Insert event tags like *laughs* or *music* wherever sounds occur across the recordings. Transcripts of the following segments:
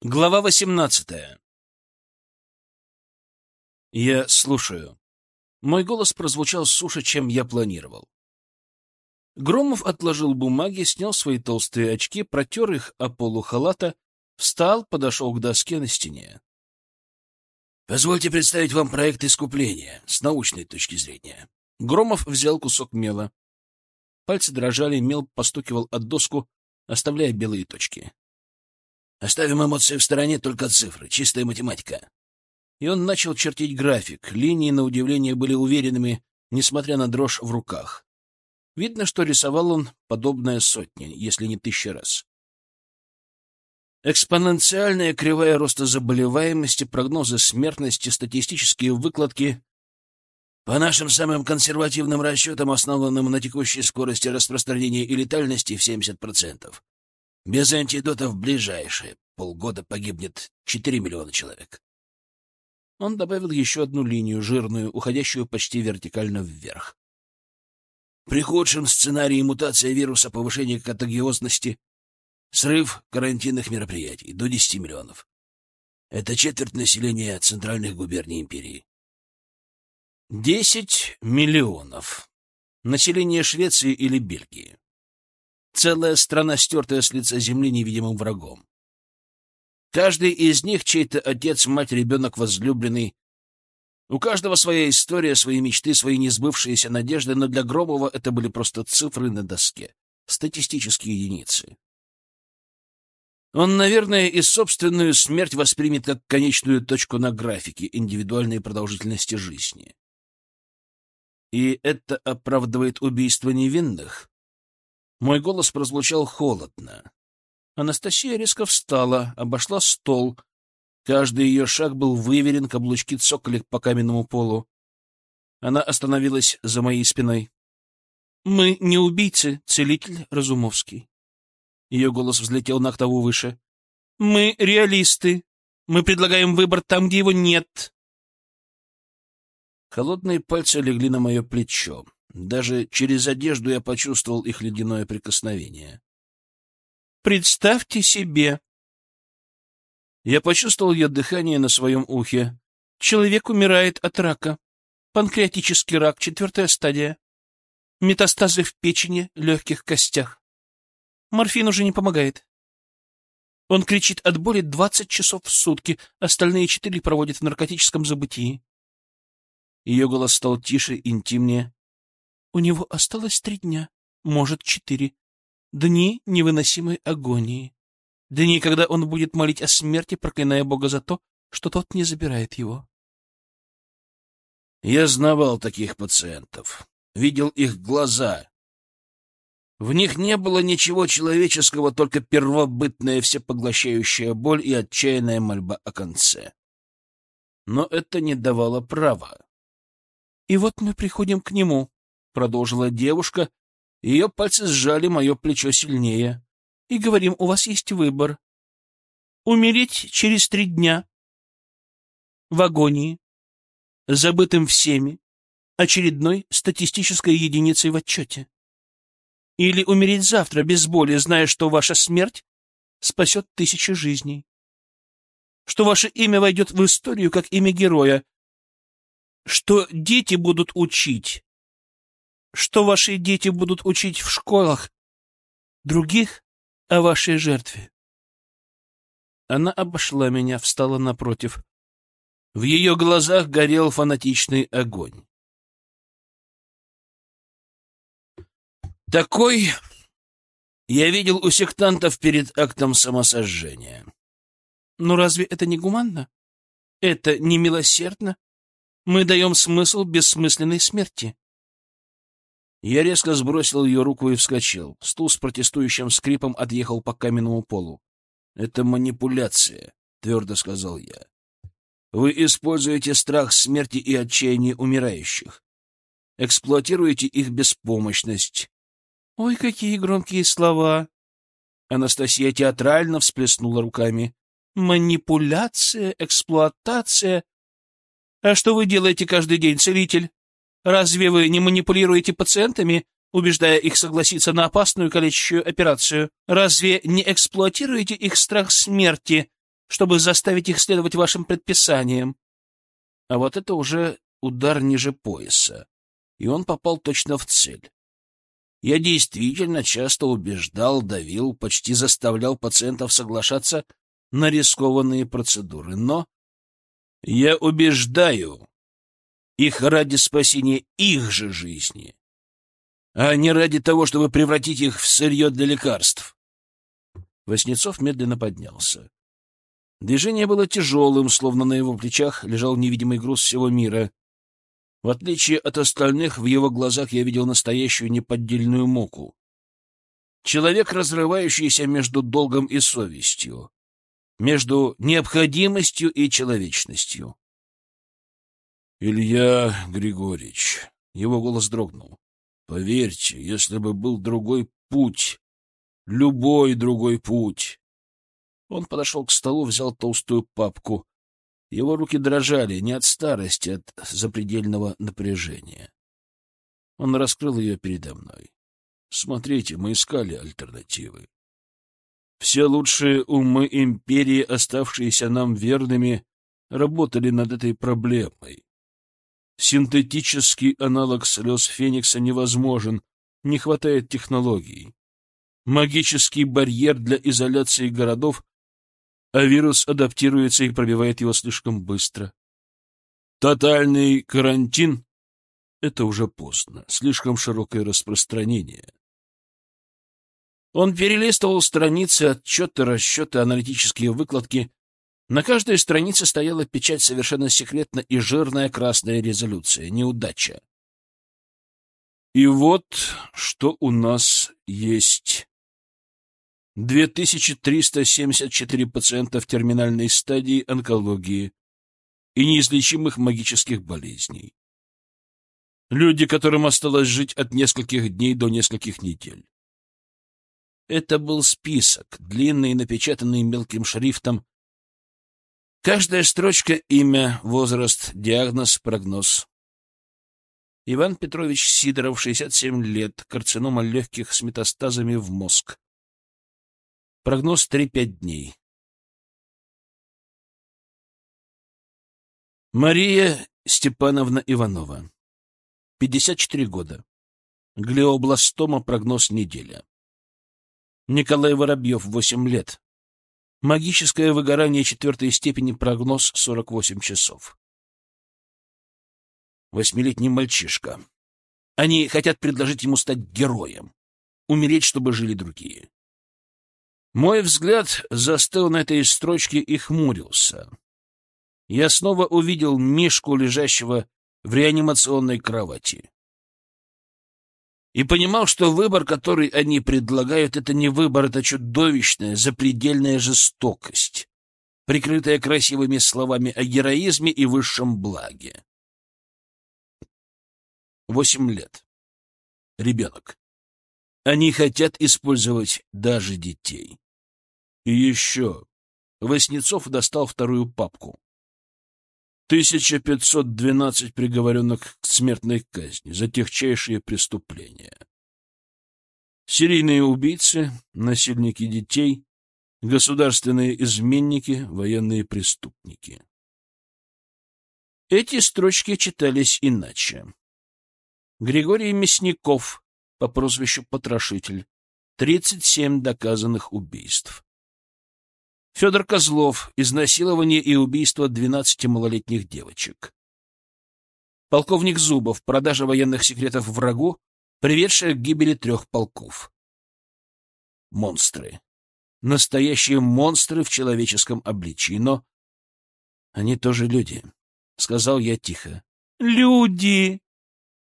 Глава восемнадцатая. Я слушаю. Мой голос прозвучал суше, чем я планировал. Громов отложил бумаги, снял свои толстые очки, протер их о полу халата, встал, подошел к доске на стене. «Позвольте представить вам проект искупления с научной точки зрения». Громов взял кусок мела. Пальцы дрожали, мел постукивал от доску, оставляя белые точки. Оставим эмоции в стороне, только цифры, чистая математика. И он начал чертить график. Линии, на удивление, были уверенными, несмотря на дрожь в руках. Видно, что рисовал он подобное сотни, если не тысячи раз. Экспоненциальная кривая роста заболеваемости, прогнозы смертности, статистические выкладки. По нашим самым консервативным расчетам, основанным на текущей скорости распространения и летальности в 70%, без антидотов в ближайшие полгода погибнет 4 миллиона человек. Он добавил еще одну линию, жирную, уходящую почти вертикально вверх. При худшем сценарии мутация вируса, повышение катагиозности, срыв карантинных мероприятий до 10 миллионов. Это четверть населения центральных губерний империи. 10 миллионов. Население Швеции или Бельгии. Целая страна, стертая с лица земли невидимым врагом. Каждый из них чей-то отец, мать, ребенок, возлюбленный. У каждого своя история, свои мечты, свои несбывшиеся надежды, но для Громова это были просто цифры на доске, статистические единицы. Он, наверное, и собственную смерть воспримет как конечную точку на графике индивидуальной продолжительности жизни. И это оправдывает убийство невинных? Мой голос прозвучал холодно. Анастасия резко встала, обошла стол. Каждый ее шаг был выверен, каблучки цокали по каменному полу. Она остановилась за моей спиной. — Мы не убийцы, целитель Разумовский. Ее голос взлетел на октаву выше. — Мы реалисты. Мы предлагаем выбор там, где его нет. Холодные пальцы легли на мое плечо. Даже через одежду я почувствовал их ледяное прикосновение. «Представьте себе!» Я почувствовал ее дыхание на своем ухе. Человек умирает от рака. Панкреатический рак, четвертая стадия. Метастазы в печени, легких костях. Морфин уже не помогает. Он кричит от боли двадцать часов в сутки, остальные четыре проводит в наркотическом забытии. Ее голос стал тише, интимнее. У него осталось три дня, может, четыре. Дни невыносимой агонии. Дни, когда он будет молить о смерти, проклиная Бога за то, что тот не забирает его. Я знавал таких пациентов, видел их глаза. В них не было ничего человеческого, только первобытная всепоглощающая боль и отчаянная мольба о конце. Но это не давало права. И вот мы приходим к нему, продолжила девушка. Ее пальцы сжали мое плечо сильнее. И говорим, у вас есть выбор. Умереть через три дня. В агонии. Забытым всеми. Очередной статистической единицей в отчете. Или умереть завтра без боли, зная, что ваша смерть спасет тысячи жизней. Что ваше имя войдет в историю как имя героя. Что дети будут учить что ваши дети будут учить в школах других о вашей жертве. Она обошла меня, встала напротив. В ее глазах горел фанатичный огонь. Такой я видел у сектантов перед актом самосожжения. Но разве это не гуманно? Это не милосердно? Мы даем смысл бессмысленной смерти. Я резко сбросил ее руку и вскочил. Стул с протестующим скрипом отъехал по каменному полу. «Это манипуляция», — твердо сказал я. «Вы используете страх смерти и отчаяние умирающих. Эксплуатируете их беспомощность». «Ой, какие громкие слова!» Анастасия театрально всплеснула руками. «Манипуляция, эксплуатация. А что вы делаете каждый день, целитель?» Разве вы не манипулируете пациентами, убеждая их согласиться на опасную калечащую операцию? Разве не эксплуатируете их страх смерти, чтобы заставить их следовать вашим предписаниям. А вот это уже удар ниже пояса, и он попал точно в цель. Я действительно часто убеждал, давил, почти заставлял пациентов соглашаться на рискованные процедуры, но я убеждаю их ради спасения их же жизни, а не ради того, чтобы превратить их в сырье для лекарств. Воснецов медленно поднялся. Движение было тяжелым, словно на его плечах лежал невидимый груз всего мира. В отличие от остальных, в его глазах я видел настоящую неподдельную муку. Человек, разрывающийся между долгом и совестью, между необходимостью и человечностью. «Илья Григорьевич», — его голос дрогнул, — «поверьте, если бы был другой путь, любой другой путь...» Он подошел к столу, взял толстую папку, его руки дрожали не от старости, а от запредельного напряжения. Он раскрыл ее передо мной. Смотрите, мы искали альтернативы. Все лучшие умы империи, оставшиеся нам верными, работали над этой проблемой. Синтетический аналог слез Феникса невозможен, не хватает технологий. Магический барьер для изоляции городов а вирус адаптируется и пробивает его слишком быстро. Тотальный карантин — это уже поздно, слишком широкое распространение. Он перелистывал страницы, отчеты, расчеты, аналитические выкладки. На каждой странице стояла печать совершенно секретно и жирная красная резолюция. Неудача. И вот что у нас есть. 2374 пациента в терминальной стадии онкологии и неизлечимых магических болезней. Люди, которым осталось жить от нескольких дней до нескольких недель. Это был список, длинный, напечатанный мелким шрифтом. Каждая строчка — имя, возраст, диагноз, прогноз. Иван Петрович Сидоров, 67 лет, карцинома легких с метастазами в мозг. Прогноз 3-5 дней. Мария Степановна Иванова. 54 года. Глиобластома, прогноз неделя. Николай Воробьев, 8 лет. Магическое выгорание четвертой степени, прогноз 48 часов. Восьмилетний мальчишка. Они хотят предложить ему стать героем. Умереть, чтобы жили другие. Мой взгляд застыл на этой строчке и хмурился. Я снова увидел Мишку, лежащего в реанимационной кровати. И понимал, что выбор, который они предлагают, это не выбор, это чудовищная, запредельная жестокость, прикрытая красивыми словами о героизме и высшем благе. Восемь лет. Ребенок. Они хотят использовать даже детей. И еще. Воснецов достал вторую папку. 1512 приговоренных к смертной казни за техчайшие преступления. Серийные убийцы, насильники детей, государственные изменники, военные преступники. Эти строчки читались иначе. Григорий Мясников по прозвищу Потрошитель. 37 доказанных убийств. Федор Козлов. Изнасилование и убийство 12 малолетних девочек. Полковник Зубов. Продажа военных секретов врагу, приведшая к гибели трех полков. Монстры. Настоящие монстры в человеческом обличии, но они тоже люди, — сказал я тихо. «Люди!»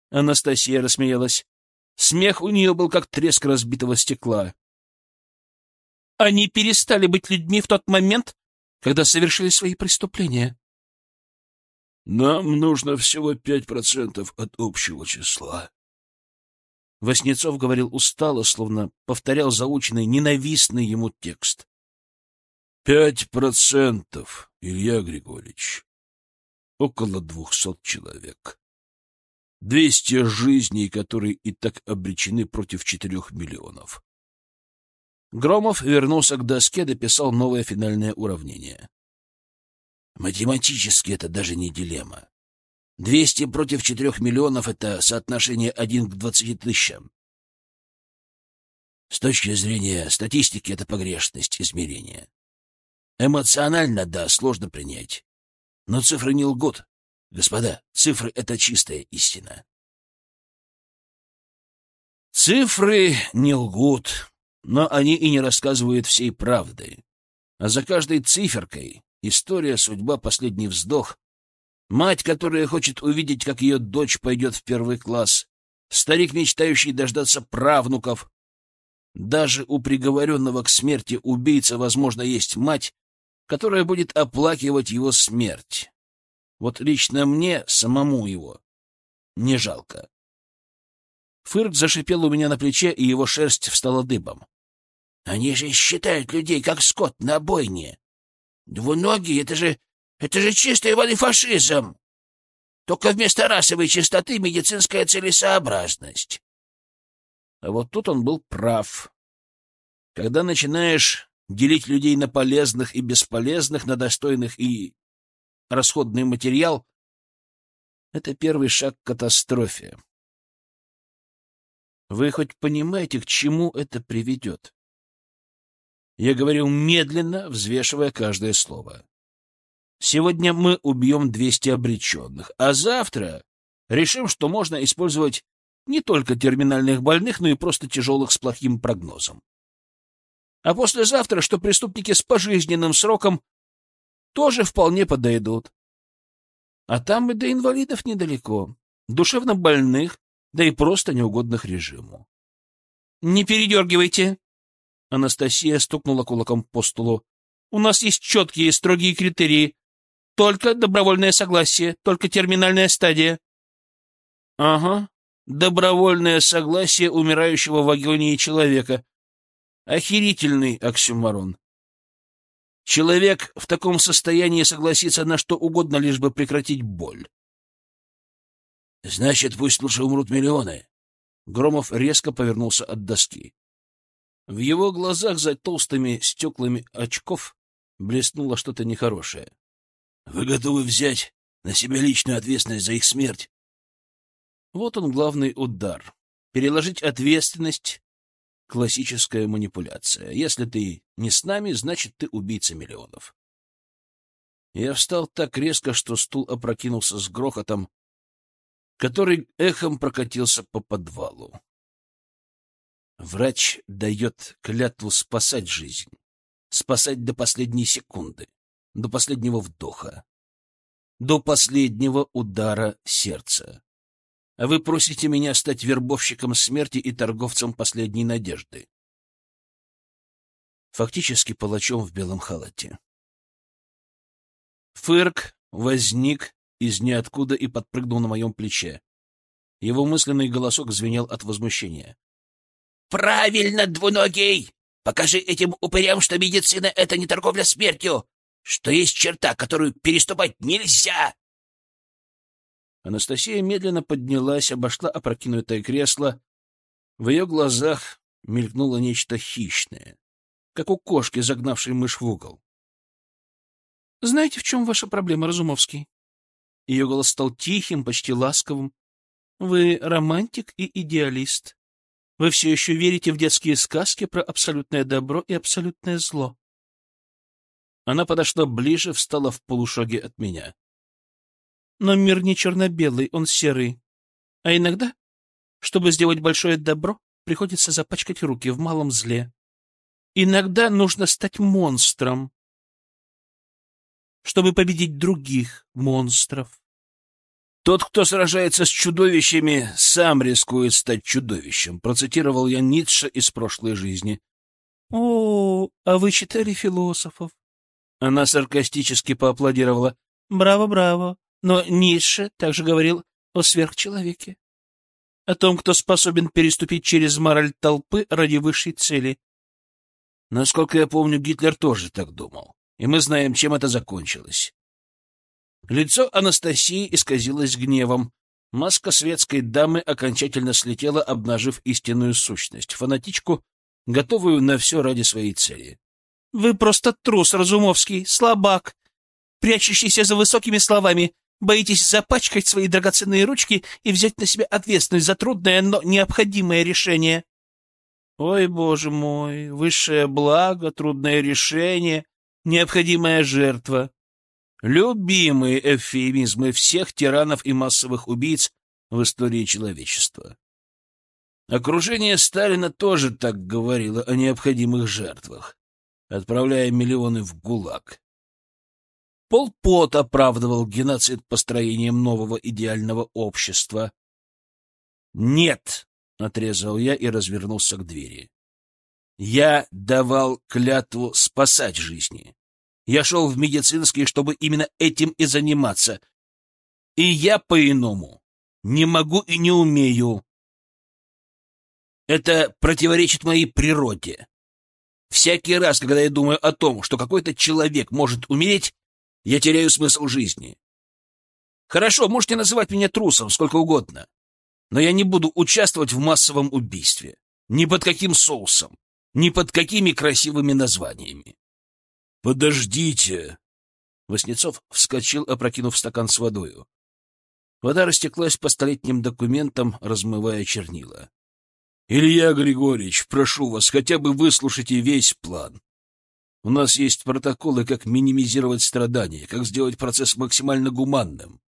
Анастасия рассмеялась. Смех у нее был как треск разбитого стекла. Они перестали быть людьми в тот момент, когда совершили свои преступления. Нам нужно всего пять процентов от общего числа. Воснецов говорил устало, словно повторял заученный, ненавистный ему текст. Пять процентов, Илья Григорьевич. Около двухсот человек. Двести жизней, которые и так обречены против четырех миллионов. Громов вернулся к доске, дописал новое финальное уравнение. Математически это даже не дилемма. Двести против четырех миллионов — это соотношение один к двадцати тысячам. С точки зрения статистики это погрешность измерения. Эмоционально, да, сложно принять. Но цифры не лгут. Господа, цифры — это чистая истина. Цифры не лгут, но они и не рассказывают всей правды. А за каждой циферкой — история, судьба, последний вздох, мать, которая хочет увидеть, как ее дочь пойдет в первый класс, старик, мечтающий дождаться правнуков. Даже у приговоренного к смерти убийца, возможно, есть мать, которая будет оплакивать его смерть. Вот лично мне, самому его, не жалко. Фырк зашипел у меня на плече, и его шерсть встала дыбом. Они же считают людей как скот на бойне. Двуногие — это же... это же чистый воды фашизм. Только вместо расовой чистоты медицинская целесообразность. А вот тут он был прав. Когда начинаешь делить людей на полезных и бесполезных, на достойных и расходный материал, это первый шаг к катастрофе. Вы хоть понимаете, к чему это приведет? Я говорил медленно, взвешивая каждое слово. Сегодня мы убьем 200 обреченных, а завтра решим, что можно использовать не только терминальных больных, но и просто тяжелых с плохим прогнозом. А послезавтра, что преступники с пожизненным сроком тоже вполне подойдут. А там и до инвалидов недалеко, душевно больных, да и просто неугодных режиму. — Не передергивайте! Анастасия стукнула кулаком по столу. — У нас есть четкие строгие критерии. Только добровольное согласие, только терминальная стадия. — Ага, добровольное согласие умирающего в агонии человека. Охерительный оксюмарон. Человек в таком состоянии согласится на что угодно, лишь бы прекратить боль. — Значит, пусть лучше умрут миллионы. Громов резко повернулся от доски. В его глазах за толстыми стеклами очков блеснуло что-то нехорошее. — Вы готовы взять на себя личную ответственность за их смерть? Вот он главный удар. Переложить ответственность — классическая манипуляция. Если ты не с нами, значит, ты убийца миллионов. Я встал так резко, что стул опрокинулся с грохотом, который эхом прокатился по подвалу. Врач дает клятву спасать жизнь, спасать до последней секунды, до последнего вдоха, до последнего удара сердца. А вы просите меня стать вербовщиком смерти и торговцем последней надежды. Фактически палачом в белом халате. Фырк возник из ниоткуда и подпрыгнул на моем плече. Его мысленный голосок звенел от возмущения. Правильно, двуногий! Покажи этим упырям, что медицина — это не торговля смертью, что есть черта, которую переступать нельзя!» Анастасия медленно поднялась, обошла опрокинутое кресло. В ее глазах мелькнуло нечто хищное, как у кошки, загнавшей мышь в угол. — Знаете, в чем ваша проблема, Разумовский? Ее голос стал тихим, почти ласковым. — Вы романтик и идеалист. Вы все еще верите в детские сказки про абсолютное добро и абсолютное зло. Она подошла ближе, встала в полушаге от меня. Но мир не черно-белый, он серый. А иногда, чтобы сделать большое добро, приходится запачкать руки в малом зле. Иногда нужно стать монстром, чтобы победить других монстров. «Тот, кто сражается с чудовищами, сам рискует стать чудовищем», процитировал я Ницше из прошлой жизни. «О, а вы читали философов?» Она саркастически поаплодировала. «Браво, браво! Но Ницше также говорил о сверхчеловеке, о том, кто способен переступить через мораль толпы ради высшей цели. Насколько я помню, Гитлер тоже так думал, и мы знаем, чем это закончилось. Лицо Анастасии исказилось гневом. Маска светской дамы окончательно слетела, обнажив истинную сущность, фанатичку, готовую на все ради своей цели. — Вы просто трус, Разумовский, слабак. прячущийся за высокими словами. Боитесь запачкать свои драгоценные ручки и взять на себя ответственность за трудное, но необходимое решение. Ой, боже мой, высшее благо, трудное решение, необходимая жертва. Любимые эвфемизмы всех тиранов и массовых убийц в истории человечества. Окружение Сталина тоже так говорило о необходимых жертвах, отправляя миллионы в ГУЛАГ. Пол Пот оправдывал геноцид построением нового идеального общества. «Нет!» — отрезал я и развернулся к двери. «Я давал клятву спасать жизни. Я шел в медицинский, чтобы именно этим и заниматься. И я по-иному не могу и не умею. Это противоречит моей природе. Всякий раз, когда я думаю о том, что какой-то человек может умереть, я теряю смысл жизни. Хорошо, можете называть меня трусом сколько угодно, но я не буду участвовать в массовом убийстве. Ни под каким соусом, ни под какими красивыми названиями. «Подождите!» Васнецов вскочил, опрокинув стакан с водою. Вода растеклась по столетним документам, размывая чернила. «Илья Григорьевич, прошу вас, хотя бы выслушайте весь план. У нас есть протоколы, как минимизировать страдания, как сделать процесс максимально гуманным.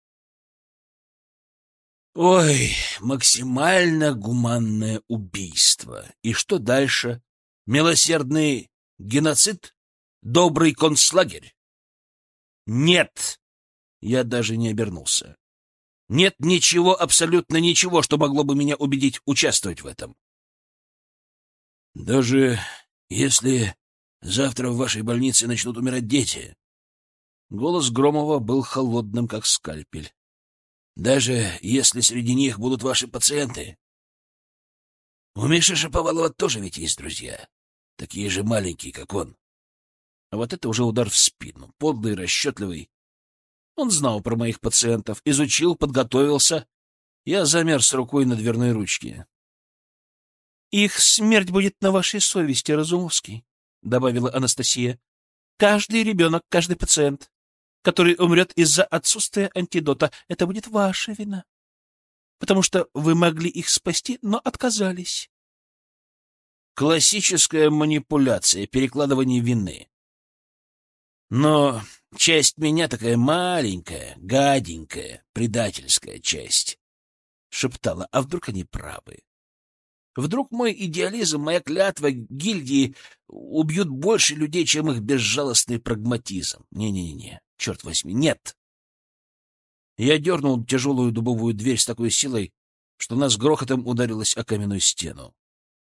Ой, максимально гуманное убийство. И что дальше? Милосердный геноцид? Добрый концлагерь? Нет. Я даже не обернулся. Нет ничего, абсолютно ничего, что могло бы меня убедить участвовать в этом. Даже если Завтра в вашей больнице начнут умирать дети. Голос Громова был холодным, как скальпель. Даже если среди них будут ваши пациенты. У Миши Шаповалова тоже ведь есть друзья. Такие же маленькие, как он. А вот это уже удар в спину. Подлый, расчетливый. Он знал про моих пациентов, изучил, подготовился. Я замер с рукой на дверной ручке. «Их смерть будет на вашей совести, Разумовский», — добавила Анастасия. «Каждый ребенок, каждый пациент, который умрет из-за отсутствия антидота, это будет ваша вина, потому что вы могли их спасти, но отказались». Классическая манипуляция, перекладывание вины. Но часть меня такая маленькая, гаденькая, предательская часть. Шептала, а вдруг они правы? Вдруг мой идеализм, моя клятва гильдии убьют больше людей, чем их безжалостный прагматизм. Не-не-не, черт возьми, нет. Я дернул тяжелую дубовую дверь с такой силой, что она с грохотом ударилась о каменную стену.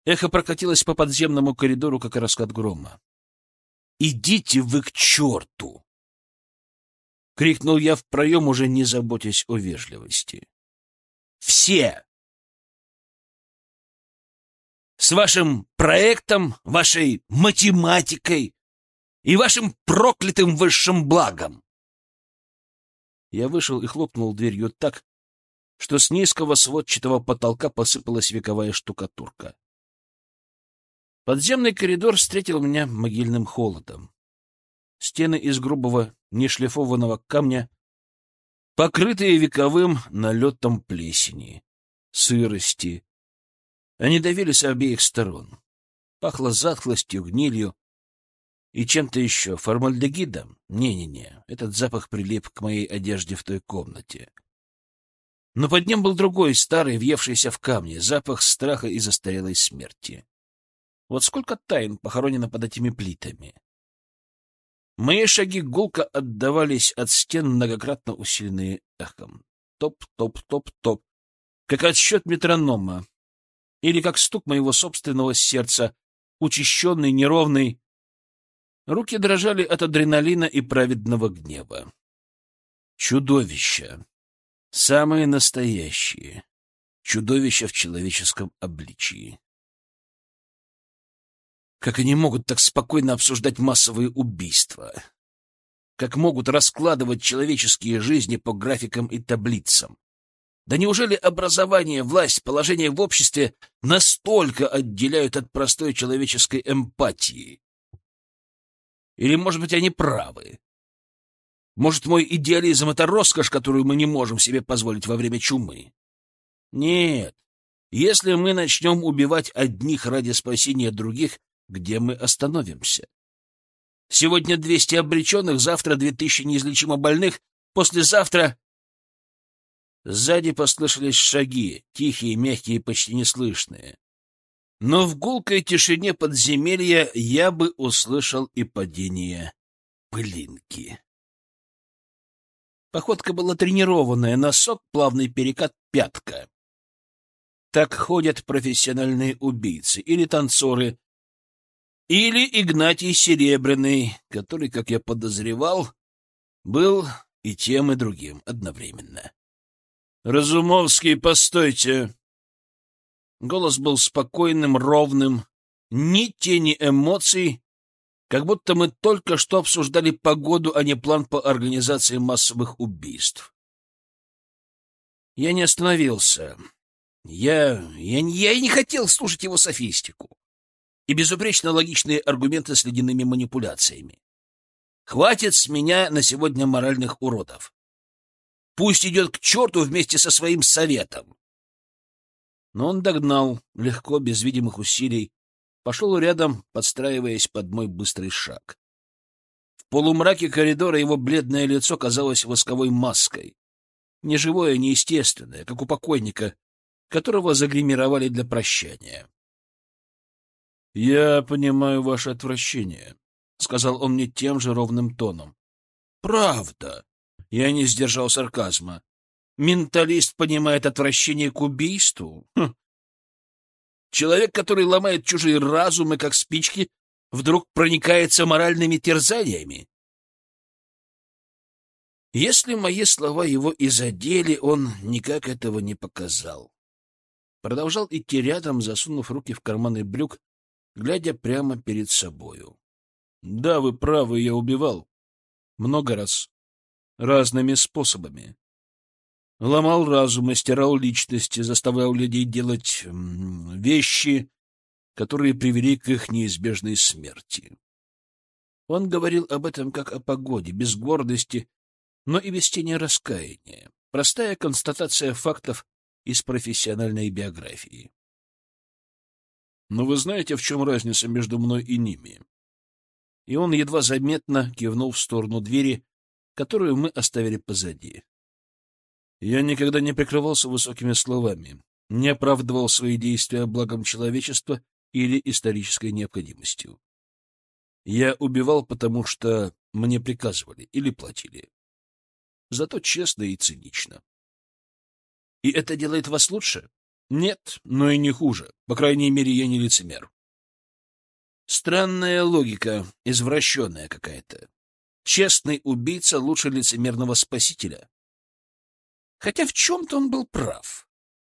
Эхо прокатилось по подземному коридору, как раскат грома. «Идите вы к черту!» — крикнул я в проем, уже не заботясь о вежливости. «Все!» с вашим проектом, вашей математикой и вашим проклятым высшим благом. Я вышел и хлопнул дверью так, что с низкого сводчатого потолка посыпалась вековая штукатурка. Подземный коридор встретил меня могильным холодом. Стены из грубого, нешлифованного камня, покрытые вековым налетом плесени, сырости, они давили с обеих сторон. Пахло затхлостью, гнилью и чем-то еще, формальдегидом. Не-не-не, этот запах прилип к моей одежде в той комнате. Но под ним был другой, старый, въевшийся в камни, запах страха и застарелой смерти. Вот сколько тайн похоронено под этими плитами. Мои шаги гулко отдавались от стен, многократно усиленные эхом. Топ-топ-топ-топ, как отсчет метронома, или как стук моего собственного сердца, учащенный, неровный. Руки дрожали от адреналина и праведного гнева. Чудовища. Самые настоящие. Чудовища в человеческом обличии. Как они могут так спокойно обсуждать массовые убийства? Как могут раскладывать человеческие жизни по графикам и таблицам? Да неужели образование, власть, положение в обществе настолько отделяют от простой человеческой эмпатии? Или, может быть, они правы? Может, мой идеализм — это роскошь, которую мы не можем себе позволить во время чумы? Нет. Если мы начнем убивать одних ради спасения других, где мы остановимся? Сегодня 200 обреченных, завтра 2000 неизлечимо больных, послезавтра... Сзади послышались шаги, тихие, мягкие, почти неслышные. Но в гулкой тишине подземелья я бы услышал и падение пылинки. Походка была тренированная, носок, плавный перекат, пятка. Так ходят профессиональные убийцы или танцоры, или Игнатий Серебряный, который, как я подозревал, был и тем, и другим одновременно. «Разумовский, постойте!» Голос был спокойным, ровным, ни тени эмоций, как будто мы только что обсуждали погоду, а не план по организации массовых убийств. Я не остановился. Я, я, я и не хотел слушать его софистику и безупречно логичные аргументы с ледяными манипуляциями. Хватит с меня на сегодня моральных уродов. Пусть идет к черту вместе со своим советом. Но он догнал, легко, без видимых усилий, пошел рядом, подстраиваясь под мой быстрый шаг. В полумраке коридора его бледное лицо казалось восковой маской. Неживое, неестественное, как у покойника, которого загримировали для прощания. — Я понимаю ваше отвращение, — сказал он мне тем же ровным тоном. — Правда. Я не сдержал сарказма. Менталист понимает отвращение к убийству? Хм. Человек, который ломает чужие разумы, как спички, вдруг проникается моральными терзаниями? Если мои слова его и задели, он никак этого не показал. Продолжал идти рядом, засунув руки в карманы брюк глядя прямо перед собою. — Да, вы правы, я убивал. Много раз. Разными способами. Ломал разум, стирал личности, заставлял людей делать вещи, которые привели к их неизбежной смерти. Он говорил об этом как о погоде, без гордости, но и без тени раскаяния. Простая констатация фактов из профессиональной биографии. Но вы знаете, в чем разница между мной и ними? И он едва заметно кивнул в сторону двери, которую мы оставили позади. Я никогда не прикрывался высокими словами, не оправдывал свои действия благом человечества или исторической необходимостью. Я убивал, потому что мне приказывали или платили. Зато честно и цинично. И это делает вас лучше? Нет, но и не хуже. По крайней мере, я не лицемер. Странная логика, извращенная какая-то. Честный убийца лучше лицемерного спасителя. Хотя в чем-то он был прав.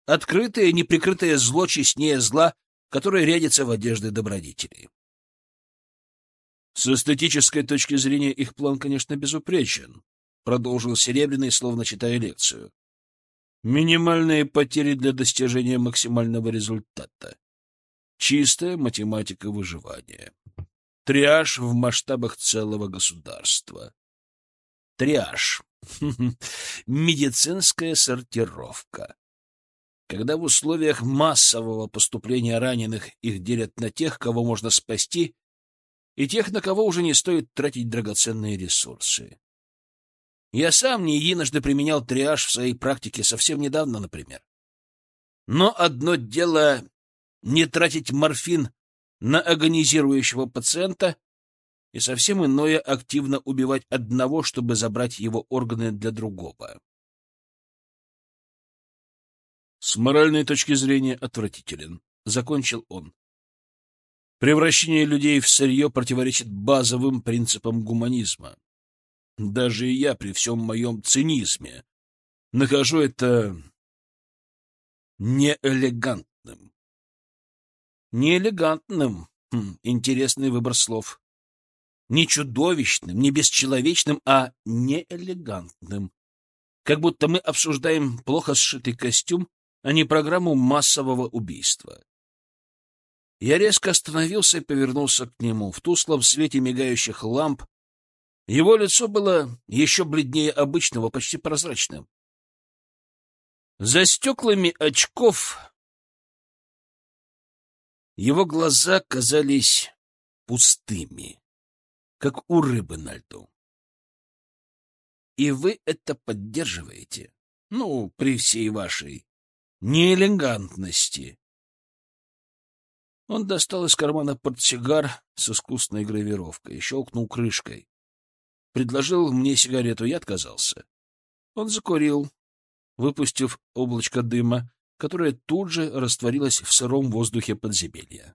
Открытое, неприкрытое зло честнее зла, которое рядится в одежды добродетелей. С эстетической точки зрения их план, конечно, безупречен, — продолжил Серебряный, словно читая лекцию. Минимальные потери для достижения максимального результата. Чистая математика выживания. Триаж в масштабах целого государства. Триаж. *laughs* Медицинская сортировка. Когда в условиях массового поступления раненых их делят на тех, кого можно спасти, и тех, на кого уже не стоит тратить драгоценные ресурсы. Я сам не единожды применял триаж в своей практике, совсем недавно, например. Но одно дело не тратить морфин на агонизирующего пациента, и совсем иное активно убивать одного, чтобы забрать его органы для другого. С моральной точки зрения отвратителен, — закончил он. Превращение людей в сырье противоречит базовым принципам гуманизма. Даже я при всем моем цинизме нахожу это неэлегантным. Неэлегантным. Хм, интересный выбор слов. Не чудовищным, не бесчеловечным, а неэлегантным. Как будто мы обсуждаем плохо сшитый костюм, а не программу массового убийства. Я резко остановился и повернулся к нему. В тусклом свете мигающих ламп Его лицо было еще бледнее обычного, почти прозрачным. За стеклами очков его глаза казались пустыми, как у рыбы на льду. И вы это поддерживаете? Ну, при всей вашей неэлегантности. Он достал из кармана портсигар с искусной гравировкой щелкнул крышкой. Предложил мне сигарету, я отказался. Он закурил, выпустив облачко дыма, которое тут же растворилось в сыром воздухе подземелья.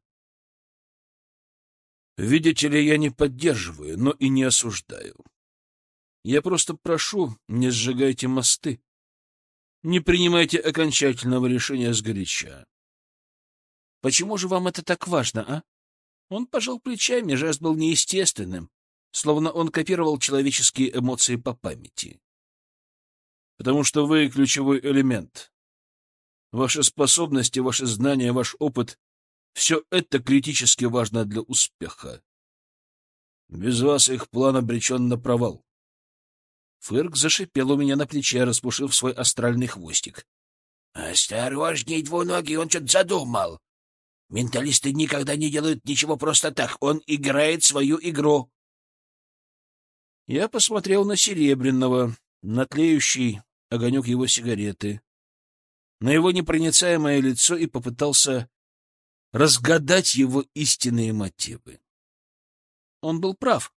Видите ли, я не поддерживаю, но и не осуждаю. Я просто прошу, не сжигайте мосты. Не принимайте окончательного решения сгоряча. Почему же вам это так важно, а? Он пожал плечами, жест был неестественным, словно он копировал человеческие эмоции по памяти. Потому что вы ключевой элемент. Ваши способности, ваши знания, ваш опыт — все это критически важно для успеха. Без вас их план обречен на провал. Фырк зашипел у меня на плече, распушив свой астральный хвостик. — Осторожней, двуногий, он что-то задумал. Менталисты никогда не делают ничего просто так. Он играет свою игру. Я посмотрел на Серебряного, на тлеющий огонек его сигареты, на его непроницаемое лицо и попытался разгадать его истинные мотивы. Он был прав.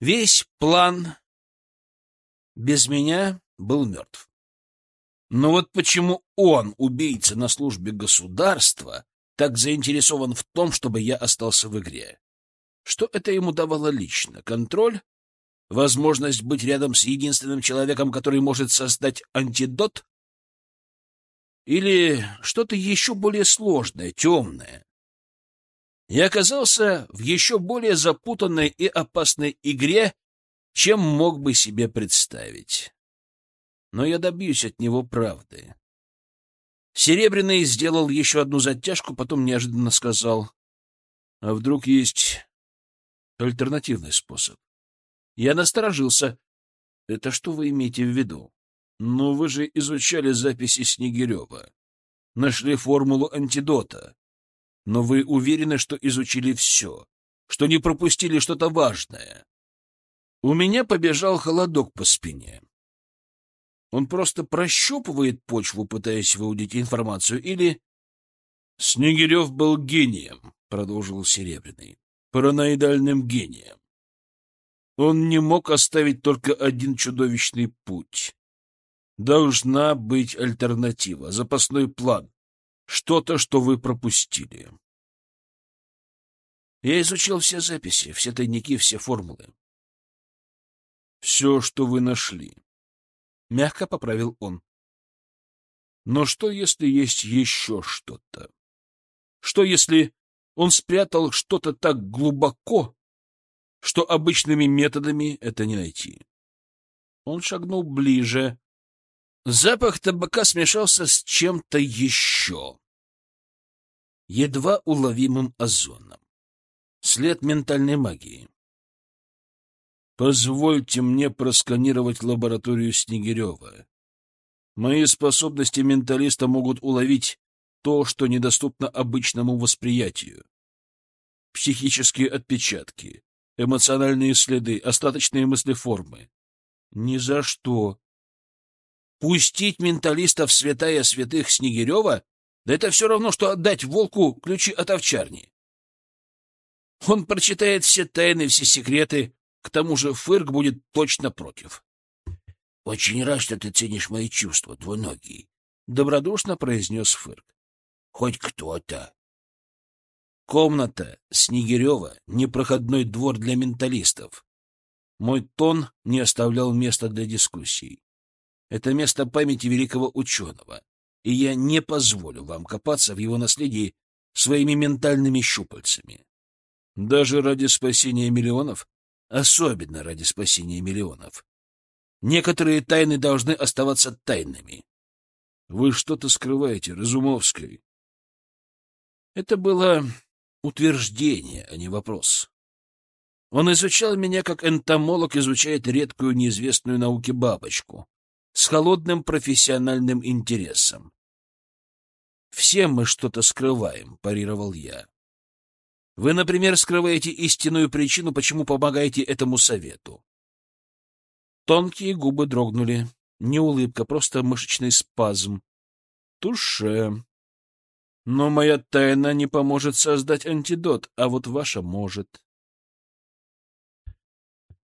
Весь план без меня был мертв. Но вот почему он, убийца на службе государства, так заинтересован в том, чтобы я остался в игре? Что это ему давало лично? Контроль? Возможность быть рядом с единственным человеком, который может создать антидот? Или что-то еще более сложное, темное? Я оказался в еще более запутанной и опасной игре, чем мог бы себе представить. Но я добьюсь от него правды. Серебряный сделал еще одну затяжку, потом неожиданно сказал, а вдруг есть альтернативный способ? Я насторожился. Это что вы имеете в виду? Ну, вы же изучали записи Снегирева. Нашли формулу антидота. Но вы уверены, что изучили все, что не пропустили что-то важное? У меня побежал холодок по спине. Он просто прощупывает почву, пытаясь выудить информацию, или... — Снегирев был гением, — продолжил Серебряный, — параноидальным гением. Он не мог оставить только один чудовищный путь. Должна быть альтернатива, запасной план, что-то, что вы пропустили. Я изучил все записи, все тайники, все формулы все, что вы нашли. Мягко поправил он. Но что, если есть еще что-то? Что, если он спрятал что-то так глубоко, что обычными методами это не найти? Он шагнул ближе. Запах табака смешался с чем-то еще. Едва уловимым озоном. След ментальной магии. Позвольте мне просканировать лабораторию Снегирева. Мои способности менталиста могут уловить то, что недоступно обычному восприятию. Психические отпечатки, эмоциональные следы, остаточные мыслеформы. Ни за что. Пустить менталиста в святая святых Снегирева? Да это все равно, что отдать волку ключи от овчарни. Он прочитает все тайны, все секреты, к тому же Фырк будет точно против. — Очень рад, что ты ценишь мои чувства, двуногий, — добродушно произнес Фырк. — Хоть кто-то. Комната Снегирева — непроходной двор для менталистов. Мой тон не оставлял места для дискуссий. Это место памяти великого ученого, и я не позволю вам копаться в его наследии своими ментальными щупальцами. Даже ради спасения миллионов особенно ради спасения миллионов. Некоторые тайны должны оставаться тайными. Вы что-то скрываете, Разумовский. Это было утверждение, а не вопрос. Он изучал меня, как энтомолог изучает редкую неизвестную науке бабочку, с холодным профессиональным интересом. «Все мы что-то скрываем», — парировал я. «Вы, например, скрываете истинную причину, почему помогаете этому совету». Тонкие губы дрогнули. Не улыбка, просто мышечный спазм. Туше. Но моя тайна не поможет создать антидот, а вот ваша может.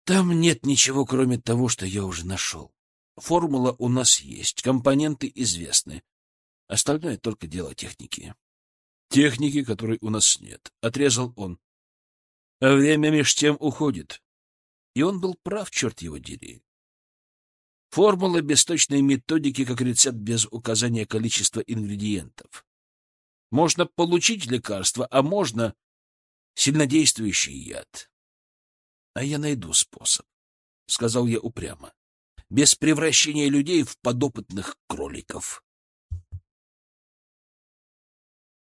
Там нет ничего, кроме того, что я уже нашел. Формула у нас есть, компоненты известны. Остальное — только дело техники. Техники, которой у нас нет, — отрезал он. А время меж тем уходит. И он был прав, черт его дери. Формула без точной методики, как рецепт без указания количества ингредиентов. Можно получить лекарство, а можно сильнодействующий яд. А я найду способ, — сказал я упрямо, — без превращения людей в подопытных кроликов.